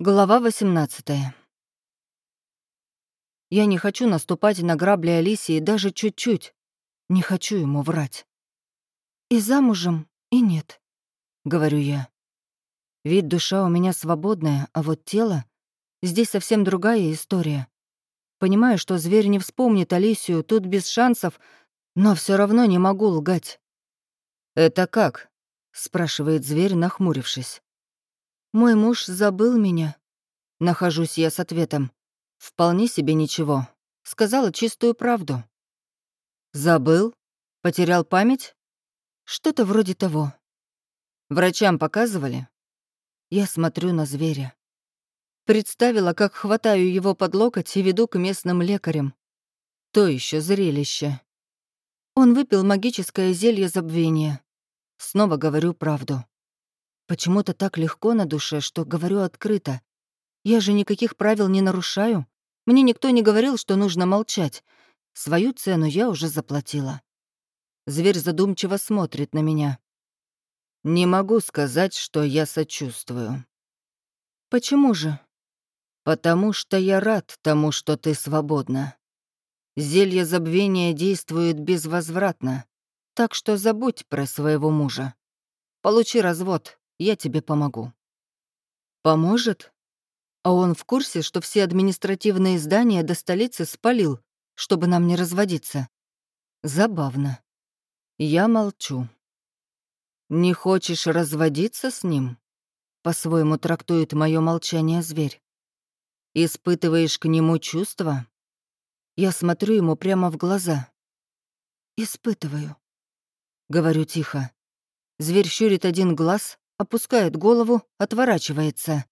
Глава 18 Я не хочу наступать на грабли Алисии даже чуть-чуть. Не хочу ему врать. И замужем, и нет, — говорю я. Ведь душа у меня свободная, а вот тело... Здесь совсем другая история. Понимаю, что зверь не вспомнит Алисию, тут без шансов, но все равно не могу лгать. «Это как?» — спрашивает зверь, нахмурившись. Мой муж забыл меня. Нахожусь я с ответом. Вполне себе ничего. Сказала чистую правду. Забыл? Потерял память? Что-то вроде того. Врачам показывали? Я смотрю на зверя. Представила, как хватаю его под локоть и веду к местным лекарям. То еще зрелище. Он выпил магическое зелье забвения. Снова говорю правду. Почему-то так легко на душе, что говорю открыто. Я же никаких правил не нарушаю. Мне никто не говорил, что нужно молчать. Свою цену я уже заплатила. Зверь задумчиво смотрит на меня. Не могу сказать, что я сочувствую. Почему же? Потому что я рад тому, что ты свободна. Зелье забвения действует безвозвратно, так что забудь про своего мужа. Получи развод, я тебе помогу». «Поможет?» А он в курсе, что все административные здания до столицы спалил, чтобы нам не разводиться. Забавно. Я молчу. «Не хочешь разводиться с ним?» По-своему трактует мое молчание зверь. «Испытываешь к нему чувства?» Я смотрю ему прямо в глаза. «Испытываю», — говорю тихо. Зверь щурит один глаз, опускает голову, отворачивается.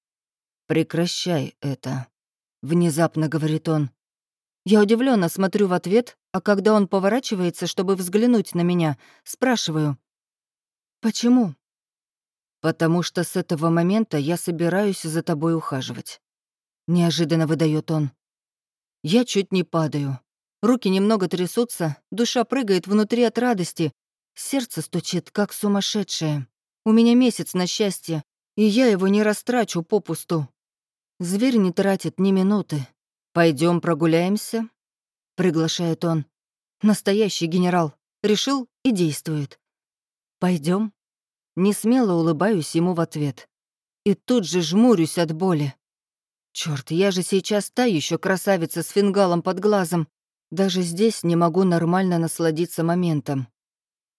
«Прекращай это», — внезапно говорит он. Я удивленно смотрю в ответ, а когда он поворачивается, чтобы взглянуть на меня, спрашиваю. «Почему?» «Потому что с этого момента я собираюсь за тобой ухаживать», — неожиданно выдает он. Я чуть не падаю. Руки немного трясутся, душа прыгает внутри от радости, сердце стучит, как сумасшедшее. У меня месяц на счастье, и я его не растрачу попусту. Зверь не тратит ни минуты. Пойдем прогуляемся?» — приглашает он. «Настоящий генерал. Решил и действует. Пойдем. Не смело улыбаюсь ему в ответ. И тут же жмурюсь от боли. Черт, я же сейчас та еще красавица с фингалом под глазом. Даже здесь не могу нормально насладиться моментом.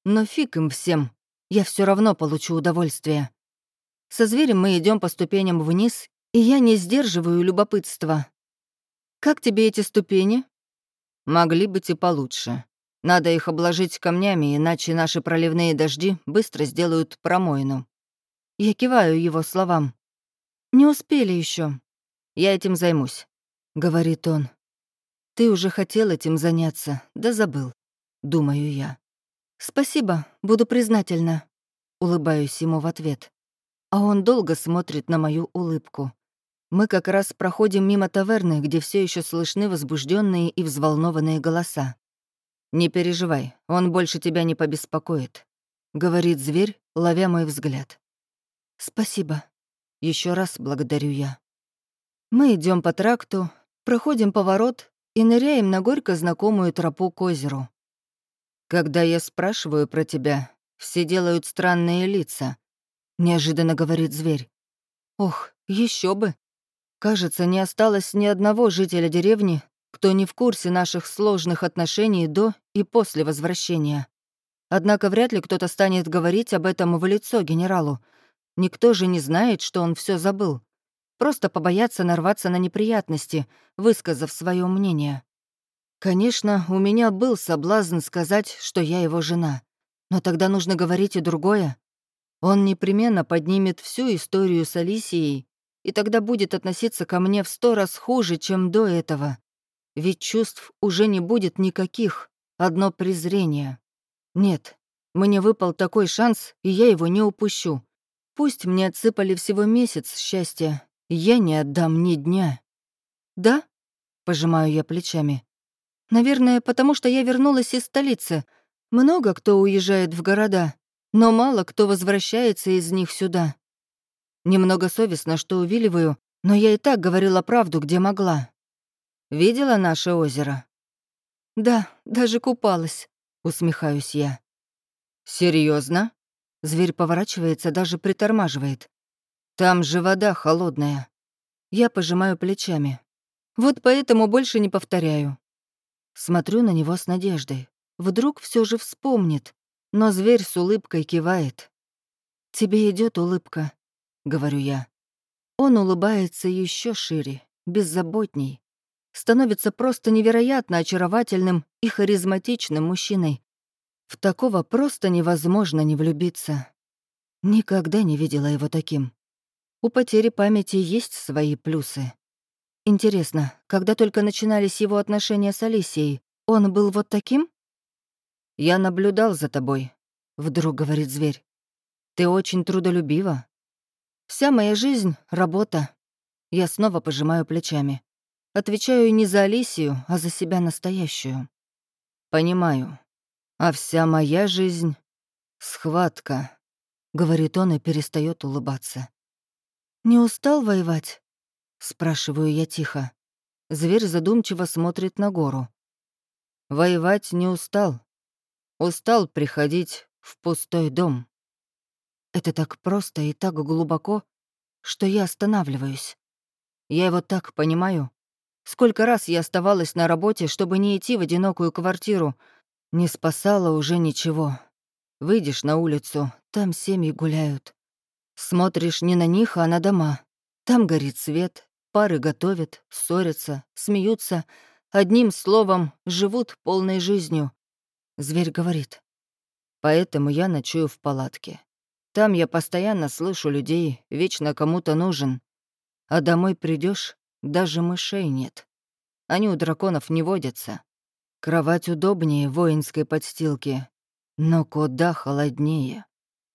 Но фиг им всем я все равно получу удовольствие. Со зверем мы идем по ступеням вниз, и я не сдерживаю любопытства. «Как тебе эти ступени?» «Могли быть и получше. Надо их обложить камнями, иначе наши проливные дожди быстро сделают промоину». Я киваю его словам. «Не успели еще. Я этим займусь», — говорит он. «Ты уже хотел этим заняться, да забыл», — думаю я. «Спасибо, буду признательна», — улыбаюсь ему в ответ. А он долго смотрит на мою улыбку. Мы как раз проходим мимо таверны, где все еще слышны возбужденные и взволнованные голоса. «Не переживай, он больше тебя не побеспокоит», — говорит зверь, ловя мой взгляд. «Спасибо. Еще раз благодарю я». Мы идем по тракту, проходим поворот и ныряем на горько знакомую тропу к озеру. «Когда я спрашиваю про тебя, все делают странные лица», — неожиданно говорит зверь. «Ох, еще бы! Кажется, не осталось ни одного жителя деревни, кто не в курсе наших сложных отношений до и после возвращения. Однако вряд ли кто-то станет говорить об этом в лицо генералу. Никто же не знает, что он все забыл. Просто побояться нарваться на неприятности, высказав свое мнение. Конечно, у меня был соблазн сказать, что я его жена. Но тогда нужно говорить и другое. Он непременно поднимет всю историю с Алисией, и тогда будет относиться ко мне в сто раз хуже, чем до этого. Ведь чувств уже не будет никаких, одно презрение. Нет, мне выпал такой шанс, и я его не упущу. Пусть мне отсыпали всего месяц счастья, я не отдам ни дня. «Да?» — пожимаю я плечами. Наверное, потому что я вернулась из столицы. Много кто уезжает в города, но мало кто возвращается из них сюда. Немного совестно, что увиливаю, Но я и так говорила правду, где могла. Видела наше озеро? Да, даже купалась, усмехаюсь я. Серьезно? Зверь поворачивается, даже притормаживает. Там же вода холодная. Я пожимаю плечами. Вот поэтому больше не повторяю. Смотрю на него с надеждой. Вдруг все же вспомнит, но зверь с улыбкой кивает. «Тебе идет улыбка», — говорю я. Он улыбается еще шире, беззаботней. Становится просто невероятно очаровательным и харизматичным мужчиной. В такого просто невозможно не влюбиться. Никогда не видела его таким. У потери памяти есть свои плюсы. Интересно, когда только начинались его отношения с Алисией, он был вот таким? «Я наблюдал за тобой», — вдруг говорит зверь. «Ты очень трудолюбива. Вся моя жизнь — работа». Я снова пожимаю плечами. Отвечаю не за Алисию, а за себя настоящую. «Понимаю. А вся моя жизнь — схватка», — говорит он и перестает улыбаться. «Не устал воевать?» — спрашиваю я тихо. Зверь задумчиво смотрит на гору. «Воевать не устал. Устал приходить в пустой дом». Это так просто и так глубоко, что я останавливаюсь. Я его так понимаю. Сколько раз я оставалась на работе, чтобы не идти в одинокую квартиру. Не спасало уже ничего. Выйдешь на улицу, там семьи гуляют. Смотришь не на них, а на дома. Там горит свет, пары готовят, ссорятся, смеются. Одним словом, живут полной жизнью. Зверь говорит. Поэтому я ночую в палатке. Там я постоянно слышу людей, вечно кому-то нужен. А домой придешь, даже мышей нет. Они у драконов не водятся. Кровать удобнее воинской подстилки, но куда холоднее.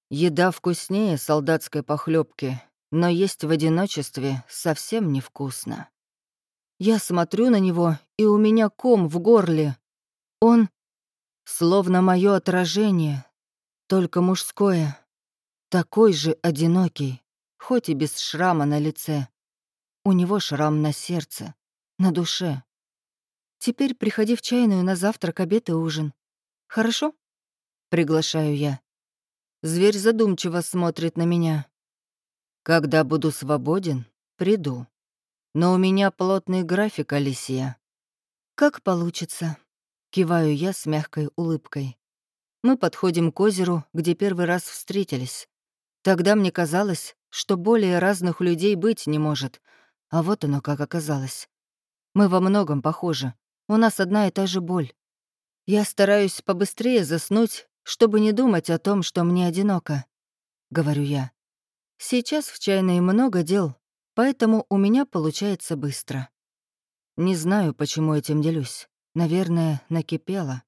Еда вкуснее солдатской похлебки, но есть в одиночестве совсем невкусно. Я смотрю на него, и у меня ком в горле. Он словно мое отражение, только мужское, такой же одинокий, хоть и без шрама на лице. У него шрам на сердце, на душе. Теперь приходи в чайную на завтрак, обед и ужин. Хорошо? Приглашаю я. Зверь задумчиво смотрит на меня. Когда буду свободен, приду. Но у меня плотный график, Алисия. Как получится. Киваю я с мягкой улыбкой. Мы подходим к озеру, где первый раз встретились. Тогда мне казалось, что более разных людей быть не может. А вот оно как оказалось. Мы во многом похожи. У нас одна и та же боль. Я стараюсь побыстрее заснуть чтобы не думать о том, что мне одиноко», — говорю я. «Сейчас в чайной много дел, поэтому у меня получается быстро. Не знаю, почему этим делюсь. Наверное, накипело.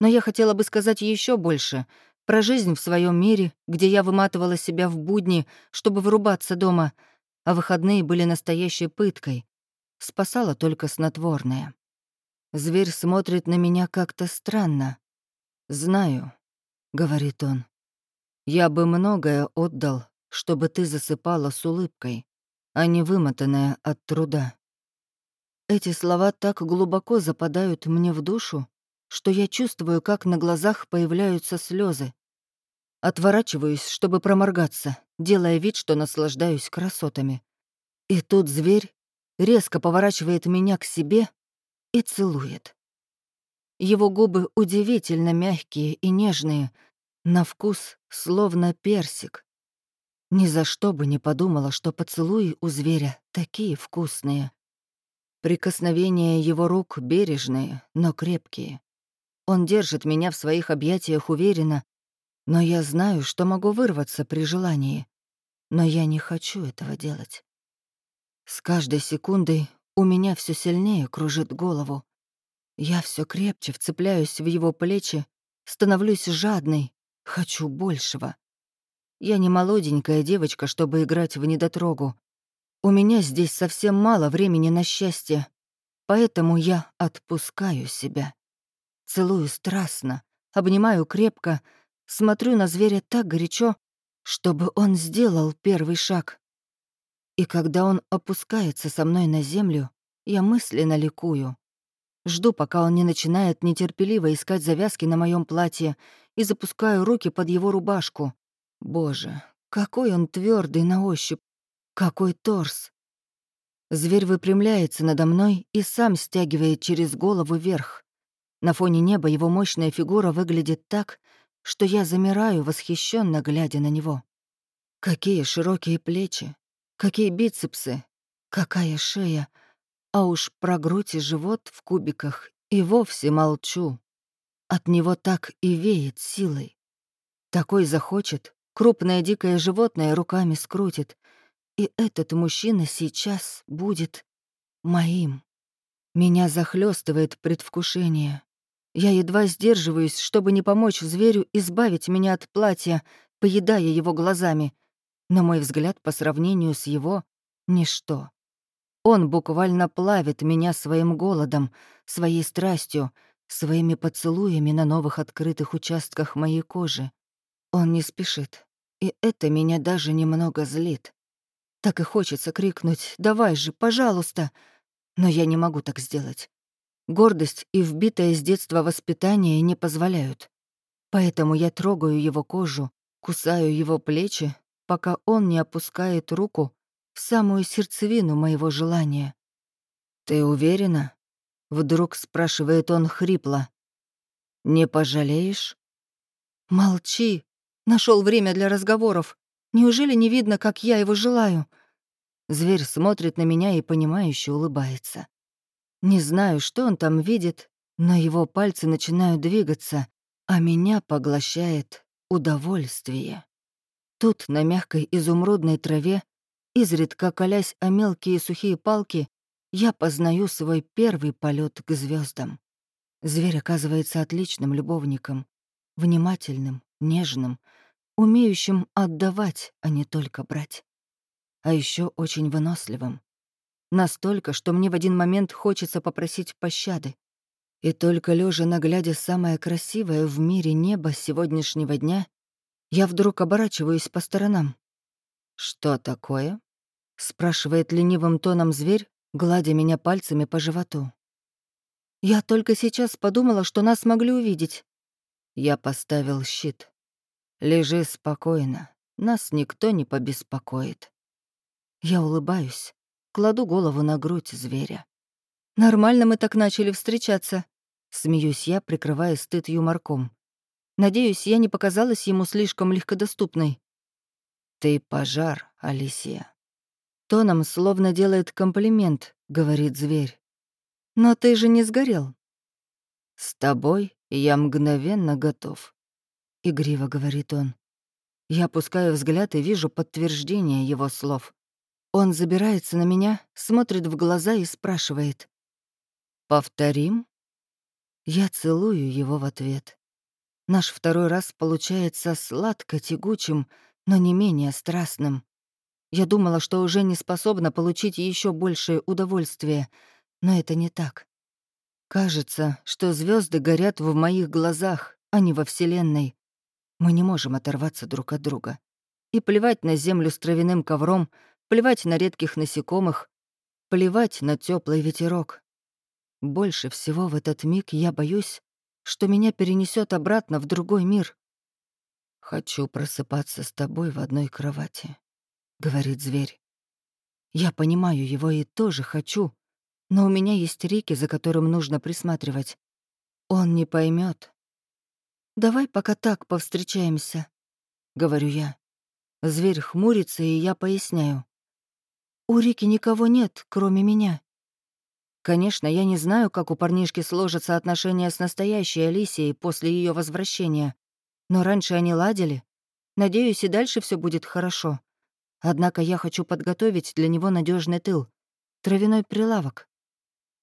Но я хотела бы сказать еще больше про жизнь в своем мире, где я выматывала себя в будни, чтобы врубаться дома, а выходные были настоящей пыткой. Спасала только снотворное. Зверь смотрит на меня как-то странно. «Знаю», — говорит он. «Я бы многое отдал, чтобы ты засыпала с улыбкой, а не вымотанная от труда». Эти слова так глубоко западают мне в душу, что я чувствую, как на глазах появляются слезы. Отворачиваюсь, чтобы проморгаться, делая вид, что наслаждаюсь красотами. И тут зверь резко поворачивает меня к себе и целует. Его губы удивительно мягкие и нежные, на вкус словно персик. Ни за что бы не подумала, что поцелуи у зверя такие вкусные. Прикосновения его рук бережные, но крепкие. Он держит меня в своих объятиях уверенно, но я знаю, что могу вырваться при желании. Но я не хочу этого делать. С каждой секундой у меня все сильнее кружит голову. Я все крепче вцепляюсь в его плечи, становлюсь жадной, хочу большего. Я не молоденькая девочка, чтобы играть в недотрогу. У меня здесь совсем мало времени на счастье, поэтому я отпускаю себя. Целую страстно, обнимаю крепко, смотрю на зверя так горячо, чтобы он сделал первый шаг. И когда он опускается со мной на землю, я мысленно ликую. Жду, пока он не начинает нетерпеливо искать завязки на моем платье и запускаю руки под его рубашку. Боже, какой он твердый на ощупь, какой торс. Зверь выпрямляется надо мной и сам стягивает через голову вверх. На фоне неба его мощная фигура выглядит так, что я замираю, восхищенно глядя на него. Какие широкие плечи, какие бицепсы, какая шея, а уж про грудь и живот в кубиках и вовсе молчу. От него так и веет силой. Такой захочет, крупное дикое животное руками скрутит, и этот мужчина сейчас будет моим. Меня захлестывает предвкушение. Я едва сдерживаюсь, чтобы не помочь зверю избавить меня от платья, поедая его глазами. На мой взгляд, по сравнению с его — ничто. Он буквально плавит меня своим голодом, своей страстью, своими поцелуями на новых открытых участках моей кожи. Он не спешит, и это меня даже немного злит. Так и хочется крикнуть «Давай же, пожалуйста!» Но я не могу так сделать. Гордость и вбитое с детства воспитание не позволяют. Поэтому я трогаю его кожу, кусаю его плечи, пока он не опускает руку в самую сердцевину моего желания. «Ты уверена?» — вдруг спрашивает он хрипло. «Не пожалеешь?» «Молчи!» Нашел время для разговоров. Неужели не видно, как я его желаю?» Зверь смотрит на меня и понимающе улыбается. Не знаю, что он там видит, но его пальцы начинают двигаться, а меня поглощает удовольствие. Тут, на мягкой изумрудной траве, изредка колясь о мелкие сухие палки, я познаю свой первый полет к звездам. Зверь оказывается отличным любовником, внимательным, нежным, умеющим отдавать, а не только брать. А еще очень выносливым. Настолько, что мне в один момент хочется попросить пощады. И только лежа наглядя самое красивое в мире небо сегодняшнего дня, я вдруг оборачиваюсь по сторонам. «Что такое?» — спрашивает ленивым тоном зверь, гладя меня пальцами по животу. «Я только сейчас подумала, что нас могли увидеть». Я поставил щит. Лежи спокойно, нас никто не побеспокоит. Я улыбаюсь, кладу голову на грудь зверя. Нормально мы так начали встречаться. Смеюсь я, прикрывая стыд юморком. Надеюсь, я не показалась ему слишком легкодоступной. «Ты пожар, Алисия». Тоном словно делает комплимент, говорит зверь. «Но ты же не сгорел». «С тобой я мгновенно готов. — игриво говорит он. Я опускаю взгляд и вижу подтверждение его слов. Он забирается на меня, смотрит в глаза и спрашивает. «Повторим?» Я целую его в ответ. Наш второй раз получается сладко-тягучим, но не менее страстным. Я думала, что уже не способна получить еще большее удовольствие, но это не так. Кажется, что звезды горят в моих глазах, а не во Вселенной. Мы не можем оторваться друг от друга. И плевать на землю с травяным ковром, плевать на редких насекомых, плевать на теплый ветерок. Больше всего в этот миг я боюсь, что меня перенесет обратно в другой мир. «Хочу просыпаться с тобой в одной кровати», — говорит зверь. Я понимаю его и тоже хочу, но у меня есть Рики, за которым нужно присматривать. Он не поймет, «Давай пока так повстречаемся», — говорю я. Зверь хмурится, и я поясняю. «У Рики никого нет, кроме меня». Конечно, я не знаю, как у парнишки сложатся отношения с настоящей Алисией после ее возвращения, но раньше они ладили. Надеюсь, и дальше все будет хорошо. Однако я хочу подготовить для него надежный тыл — травяной прилавок.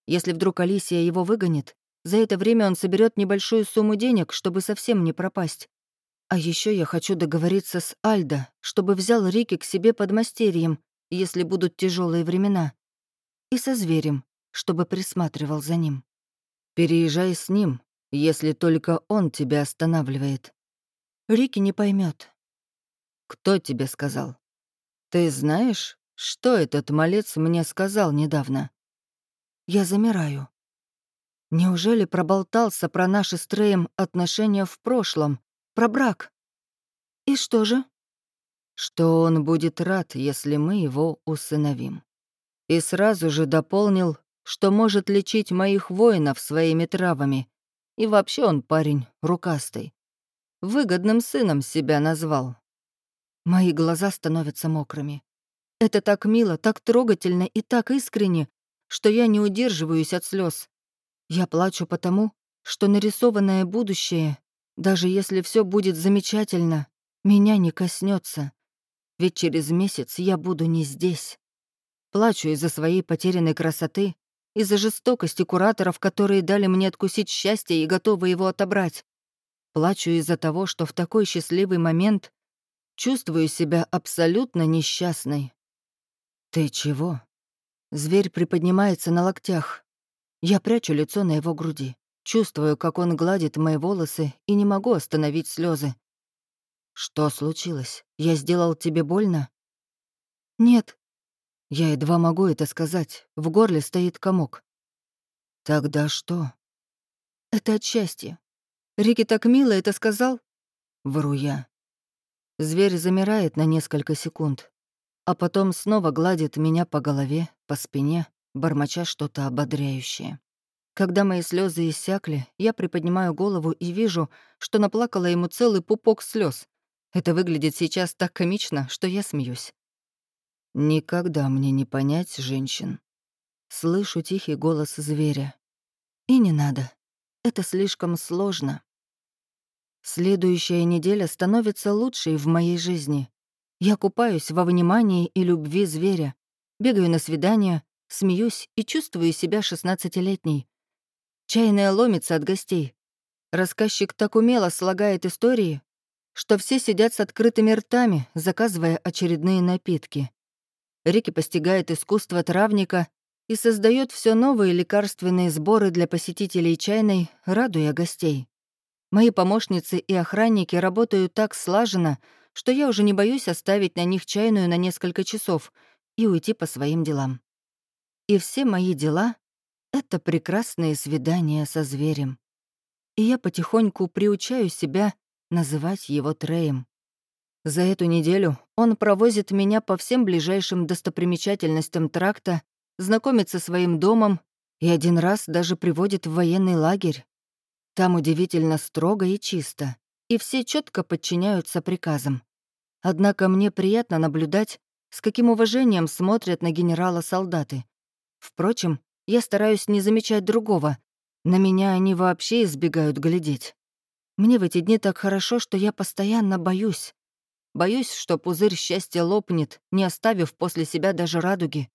Если вдруг Алисия его выгонит, за это время он соберет небольшую сумму денег, чтобы совсем не пропасть. А еще я хочу договориться с Альдо, чтобы взял Рики к себе под мастерьем, если будут тяжелые времена. И со зверем, чтобы присматривал за ним. Переезжай с ним, если только он тебя останавливает. Рики не поймет. Кто тебе сказал? Ты знаешь, Что этот малец мне сказал недавно? Я замираю. Неужели проболтался про наши с Треем отношения в прошлом? Про брак? И что же? Что он будет рад, если мы его усыновим. И сразу же дополнил, что может лечить моих воинов своими травами. И вообще он парень рукастый. Выгодным сыном себя назвал. Мои глаза становятся мокрыми. Это так мило, так трогательно и так искренне, что я не удерживаюсь от слез. Я плачу потому, что нарисованное будущее, даже если все будет замечательно, меня не коснется. Ведь через месяц я буду не здесь. Плачу из-за своей потерянной красоты, из-за жестокости кураторов, которые дали мне откусить счастье и готовы его отобрать. Плачу из-за того, что в такой счастливый момент чувствую себя абсолютно несчастной. «Ты чего?» Зверь приподнимается на локтях. Я прячу лицо на его груди. Чувствую, как он гладит мои волосы, и не могу остановить слезы. «Что случилось? Я сделал тебе больно?» «Нет». Я едва могу это сказать. В горле стоит комок. «Тогда что?» «Это от счастья. Рики так мило это сказал?» Вру я. Зверь замирает на несколько секунд, а потом снова гладит меня по голове, по спине, бормоча что-то ободряющее. Когда мои слезы иссякли, я приподнимаю голову и вижу, что наплакала ему целый пупок слез. Это выглядит сейчас так комично, что я смеюсь. Никогда мне не понять женщин. Слышу тихий голос зверя. И не надо. Это слишком сложно. Следующая неделя становится лучшей в моей жизни. Я купаюсь во внимании и любви зверя, бегаю на свидания, Смеюсь и чувствую себя шестнадцатилетней. Чайная ломится от гостей. Рассказчик так умело слагает истории, что все сидят с открытыми ртами, заказывая очередные напитки. Рики постигает искусство травника и создает все новые лекарственные сборы для посетителей чайной, радуя гостей. Мои помощницы и охранники работают так слаженно, что я уже не боюсь оставить на них чайную на несколько часов и уйти по своим делам. И все мои дела — это прекрасные свидания со зверем. И я потихоньку приучаю себя называть его Треем. За эту неделю он провозит меня по всем ближайшим достопримечательностям тракта, знакомит со своим домом и один раз даже приводит в военный лагерь. Там удивительно строго и чисто, и все четко подчиняются приказам. Однако мне приятно наблюдать, с каким уважением смотрят на генерала солдаты. Впрочем, я стараюсь не замечать другого. На меня они вообще избегают глядеть. Мне в эти дни так хорошо, что я постоянно боюсь. Боюсь, что пузырь счастья лопнет, не оставив после себя даже радуги.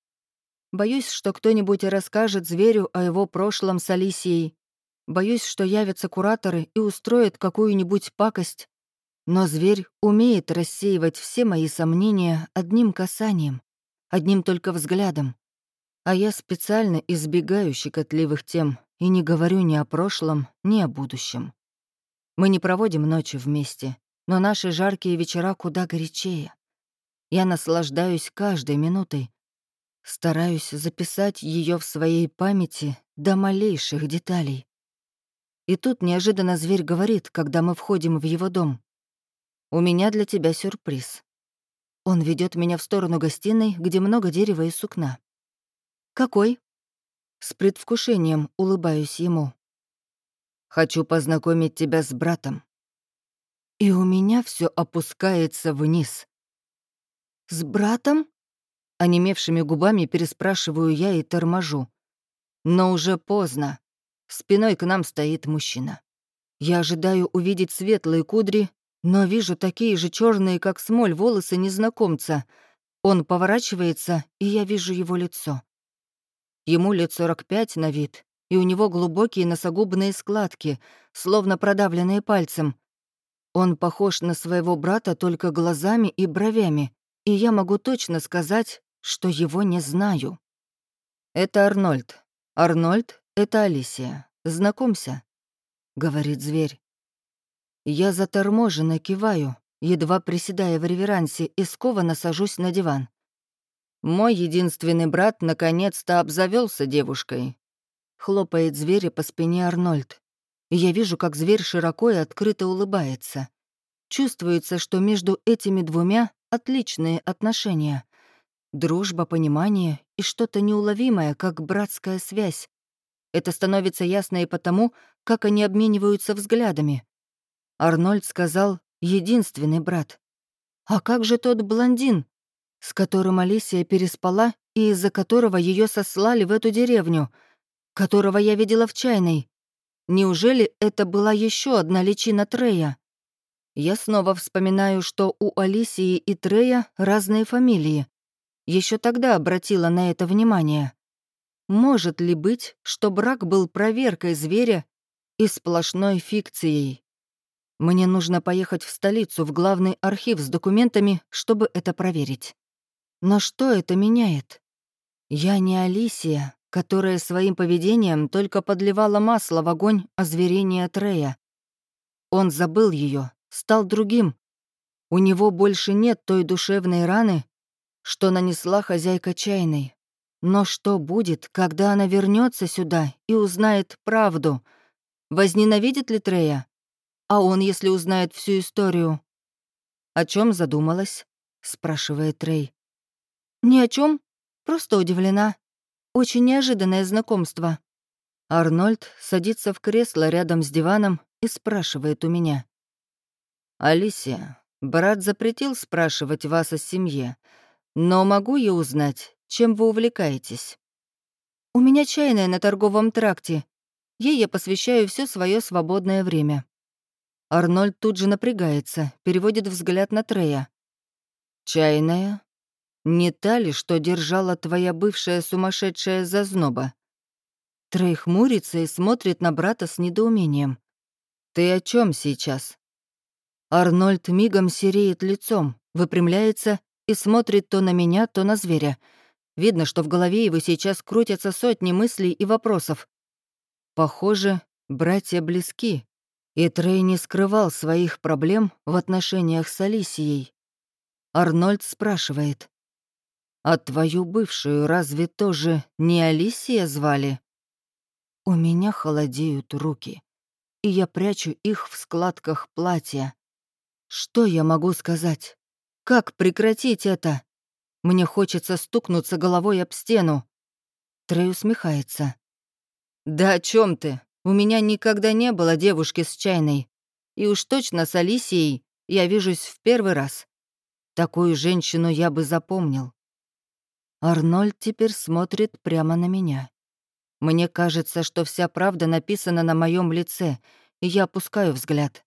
Боюсь, что кто-нибудь расскажет зверю о его прошлом с Алисией. Боюсь, что явятся кураторы и устроят какую-нибудь пакость. Но зверь умеет рассеивать все мои сомнения одним касанием, одним только взглядом. А я специально избегаю щекотливых тем и не говорю ни о прошлом, ни о будущем. Мы не проводим ночи вместе, но наши жаркие вечера куда горячее. Я наслаждаюсь каждой минутой, стараюсь записать ее в своей памяти до малейших деталей. И тут неожиданно зверь говорит, когда мы входим в его дом. «У меня для тебя сюрприз». Он ведет меня в сторону гостиной, где много дерева и сукна. «Какой?» С предвкушением улыбаюсь ему. «Хочу познакомить тебя с братом». И у меня все опускается вниз. «С братом?» Онемевшими губами переспрашиваю я и торможу. Но уже поздно. Спиной к нам стоит мужчина. Я ожидаю увидеть светлые кудри, но вижу такие же черные, как смоль, волосы незнакомца. Он поворачивается, и я вижу его лицо. Ему лет 45 на вид, и у него глубокие носогубные складки, словно продавленные пальцем. Он похож на своего брата только глазами и бровями, и я могу точно сказать, что его не знаю. «Это Арнольд. Арнольд — это Алисия. Знакомься», — говорит зверь. Я заторможенно киваю, едва приседая в реверансе и скованно сажусь на диван. Мой единственный брат наконец-то обзавелся девушкой. Хлопает зверя по спине Арнольд. И я вижу, как зверь широко и открыто улыбается. Чувствуется, что между этими двумя отличные отношения. Дружба, понимание и что-то неуловимое, как братская связь. Это становится ясно и потому, как они обмениваются взглядами. Арнольд сказал «единственный брат». А как же тот блондин, с которым Алисия переспала и из-за которого ее сослали в эту деревню, которого я видела в чайной? Неужели это была еще одна личина Трея? Я снова вспоминаю, что у Алисии и Трея разные фамилии. Еще тогда обратила на это внимание. Может ли быть, что брак был проверкой зверя и сплошной фикцией? Мне нужно поехать в столицу, в главный архив с документами, чтобы это проверить. Но что это меняет? Я не Алисия, которая своим поведением только подливала масло в огонь озверения Трея. Он забыл ее, стал другим. У него больше нет той душевной раны, что нанесла хозяйка чайной. Но что будет, когда она вернется сюда и узнает правду? Возненавидит ли Трея? А он, если узнает всю историю? «О чем задумалась?» — спрашивает Трей. «Ни о чем, просто удивлена. Очень неожиданное знакомство». Арнольд садится в кресло рядом с диваном и спрашивает у меня. «Алисия, брат запретил спрашивать вас о семье, но могу я узнать, чем вы увлекаетесь?» «У меня чайная на торговом тракте. Ей я посвящаю все свое свободное время». Арнольд тут же напрягается, переводит взгляд на Трея. «Чайная? Не та ли, что держала твоя бывшая сумасшедшая зазноба?» Трей хмурится и смотрит на брата с недоумением. «Ты о чем сейчас?» Арнольд мигом сереет лицом, выпрямляется и смотрит то на меня, то на зверя. Видно, что в голове его сейчас крутятся сотни мыслей и вопросов. Похоже, братья близки, и Трей не скрывал своих проблем в отношениях с Алисией. Арнольд спрашивает. «А твою бывшую разве тоже не Алисия звали?» У меня холодеют руки, и я прячу их в складках платья. Что я могу сказать? Как прекратить это? Мне хочется стукнуться головой об стену. Трей усмехается. «Да о чем ты? У меня никогда не было девушки с чайной. И уж точно с Алисией я вижусь в первый раз. Такую женщину я бы запомнил. Арнольд теперь смотрит прямо на меня. Мне кажется, что вся правда написана на моем лице, и я опускаю взгляд.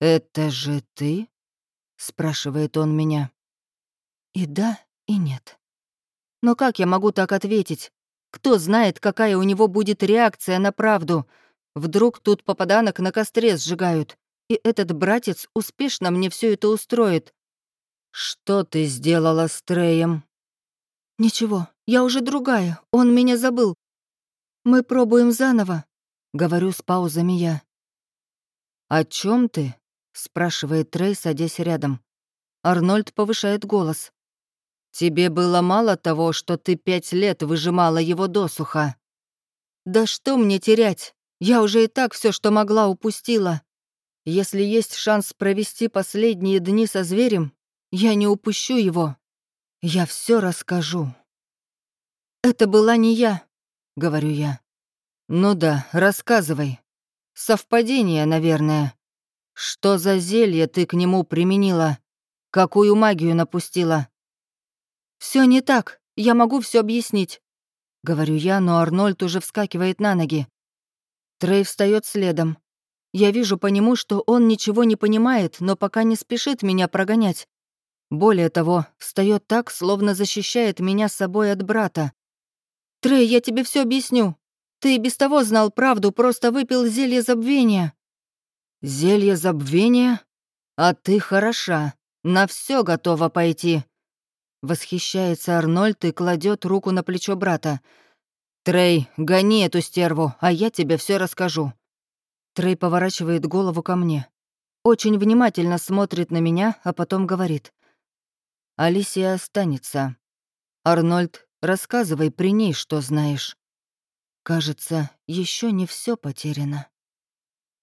«Это же ты?» — спрашивает он меня. И да, и нет. Но как я могу так ответить? Кто знает, какая у него будет реакция на правду? Вдруг тут попаданок на костре сжигают, и этот братец успешно мне все это устроит. Что ты сделала с Треем? Ничего, я уже другая, он меня забыл. Мы пробуем заново, говорю с паузами я. О чем ты? спрашивает Трей, садясь рядом. Арнольд повышает голос. Тебе было мало того, что ты пять лет выжимала его досуха. Да что мне терять? Я уже и так все, что могла, упустила. Если есть шанс провести последние дни со зверем, я не упущу его. Я все расскажу. Это была не я, говорю я. Ну да, рассказывай. Совпадение, наверное. Что за зелье ты к нему применила? Какую магию напустила? Все не так, я могу все объяснить», — говорю я, но Арнольд уже вскакивает на ноги. Трей встает следом. Я вижу по нему, что он ничего не понимает, но пока не спешит меня прогонять. Более того, встает так, словно защищает меня собой от брата. «Трей, я тебе все объясню. Ты и без того знал правду, просто выпил зелье забвения». «Зелье забвения? А ты хороша. На все готова пойти. Восхищается Арнольд и кладет руку на плечо брата. «Трей, гони эту стерву, а я тебе все расскажу». Трей поворачивает голову ко мне. Очень внимательно смотрит на меня, а потом говорит. «Алисия останется. Арнольд, рассказывай при ней, что знаешь. Кажется, еще не все потеряно.